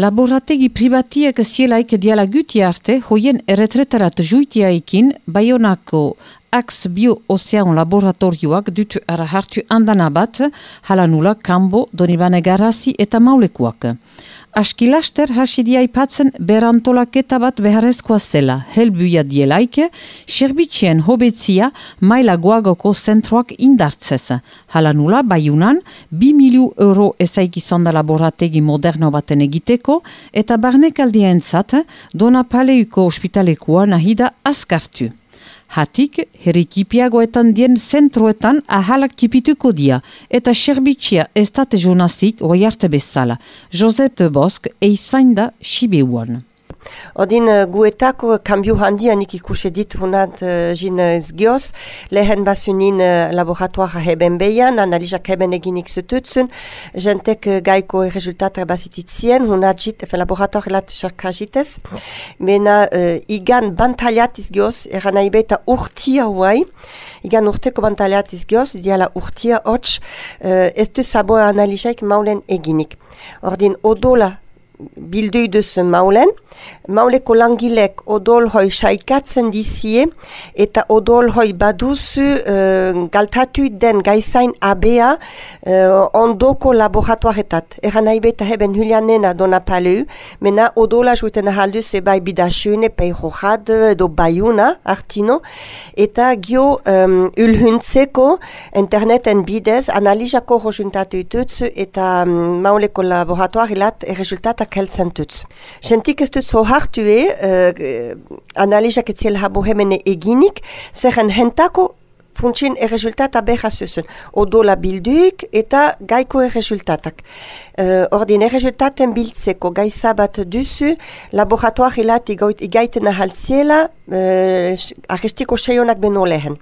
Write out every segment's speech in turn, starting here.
Laborategi privatiek zielaik diala guti arte, hoien erretretarat juitiaikin, Bayonako Ax Bio Ocean Laboratorioak dut ara hartu andana bat, halanula, kambo, donibane garazi eta maulekuak. Askilaster hasidia ipatzen berantolaketa bat beharrezkoa zela, helbuia dielaike, serbitxien hobetzia maila guagoko zentroak indartzez. Halanula, baiunan, bi miliu euro ezaik izan da laborategi moderno baten egiteko, eta barnekaldien zat, dona paleuko ospitalekua nahida askartu. Hatik, herrikipiagoetan dien zentroetan ahalak tipituko dia, eta serbitxia ez date jonazik oiarte bezala. Josep de Bosk eizain da Sibeuan. Odin uh, guetako kambio handia nik ikusi dit hunat uh, jin uh, zgioz, lehen basunin uh, laboratoar heben behian, analizak heben eginik zututzun, jentek gaiko rezultatak basititzien, hunat jit, efen laboratoar lat sarka mena uh, igan bantaliat izgioz, eran nahi urtia huai, igan urteko bantaliat izgioz, diala urtia hotx, uh, ez du sabo analizaik maulen eginik. Ordin odola bildui duzu maulen, mauleko langilek odol hoi saikatzen dizie eta odol hoi baduzu uh, galtatu den gaizain abea uh, ondoko laboratuaretat. Eran nahi beta heben hulianena dona paleu, mena odola juiten ahaldu ze bai bidasune, pei hojad edo baiuna, artino, eta gio um, ulhuntzeko interneten bidez analizako hojuntatu itutzu eta um, mauleko laboratuarelat resultatak heltzen tutz. Gentik ez dut zo hartue uh, analizak etziel habo hemen eginik, zerren hentako funtsin erresultata beha zuzun. Odola bilduik eta gaiko erresultatak. Uh, ordin erresultaten biltzeko gaiza bat duzu, laboratoar hilat igaiten ahaltziela, uh, arrestiko seionak beno lehen.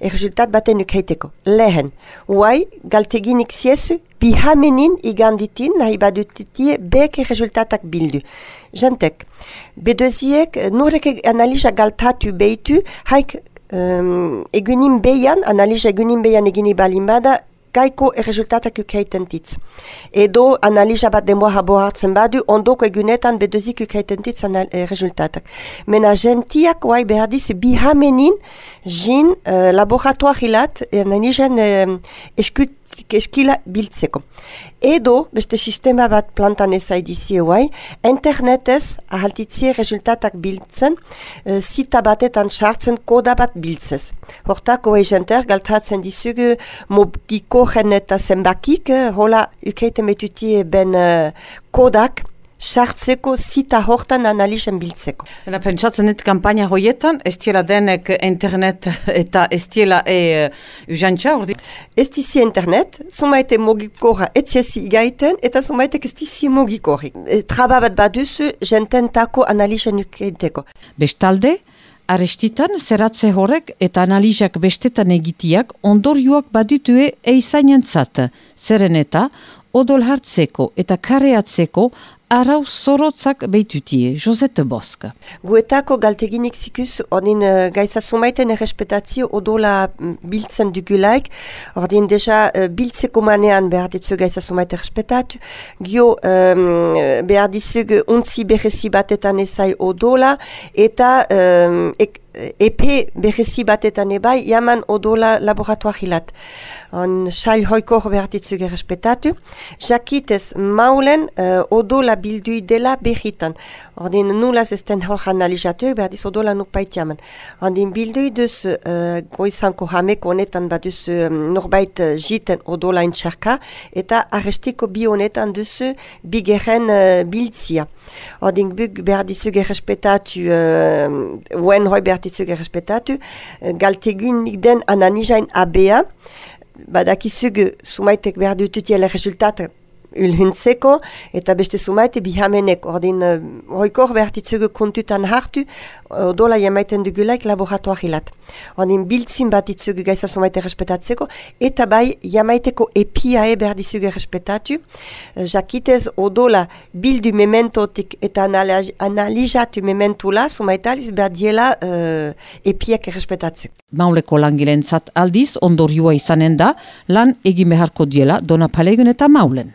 Erresultat baten ukeiteko. Lehen. Uai, galteginik ziesu, bihamenin iganditin nahi badutitie beke resultatak bildu. Jantek, bedoziek nurek analiza galtatu behitu, haik um, egunin behian, analiza egunin behian egini balin bada, gaiko erresultatak ukeiten ditz. Edo analiza bat denboa habo hartzen badu, ondoko egunetan bedozik ukeiten ditz erresultatak. Mena gentiak guai behar dizu bihamenin jin uh, laboratoar hilat analizan uh, eskut eskila biltzeko. Edo, beste sistema bat plantan ez aidizie guai, internetez ahaltitzie resultatak biltzen, zita batetan sartzen koda bat biltzez. Hortako egenter galtatzen dizugu mobiko jen eta zenbakik, hola ukeiten betutie ben uh, kodak, sartzeko zita hortan analizen biltzeko. Eta pentsatzen dit kampaina hoietan, ez tiela denek internet eta ez tiela e uh, ordi? Ez dizi internet, sumaite mogikora etziesi igaiten, eta sumaite ez dizi mogikori. E, traba bat baduzu, jententako analizen ukeiteko. Bestalde, Arestitan, zeratze horrek eta analizak bestetan egitiak ondorioak badutue eizainen zat. Zeren eta, odol hartzeko eta kareatzeko arau zorotzak behitutie, Josette Boska. Guetako galteginik zikuz, ordin uh, gaiza sumaiten errespetatzi odola mm, biltzen dugulaik, ordin deja uh, biltzeko manean behar ditzu gaiza sumaiten errespetatu, gio um, behar ditzu untzi berrezi batetan ezai odola, eta um, ek, epe berrezi batetan ebai, jaman odola laboratoa hilat. On xail hoiko behartitzuk errespetatu. Jakitez maulen uh, odola bildui dela behitan. Ordin nulaz esten hor analizatu, berdiz odola nuk jaman. Ordin bildui duz uh, goizanko hamek honetan um, norbait uh, jiten odola intxerka, eta arrestiko bi honetan duzu bigeren uh, biltzia. Ordin bug berdizuk errespetatu, uh, uen hoi berdizuk errespetatu, uh, galtegunik den ananizain abea, badakizuk sumaitek behar dututiela resultat ulhuntzeko, eta beste sumaite bihamenek, ordin uh, hoikor behartitzugu kontutan hartu, odola jamaiten dugulaik laboratoar hilat. Ordin biltzin bat itzugu gaiza sumaite respetatzeko, eta bai jamaiteko epiae behar dizugu respetatu, uh, jakitez odola bildu mementotik eta analizatu mementula, sumaitaliz behar diela uh, epiak respetatzeko. Mauleko langilentzat aldiz, ondorioa izanen da, lan egin beharko diela, dona palegun eta maulen.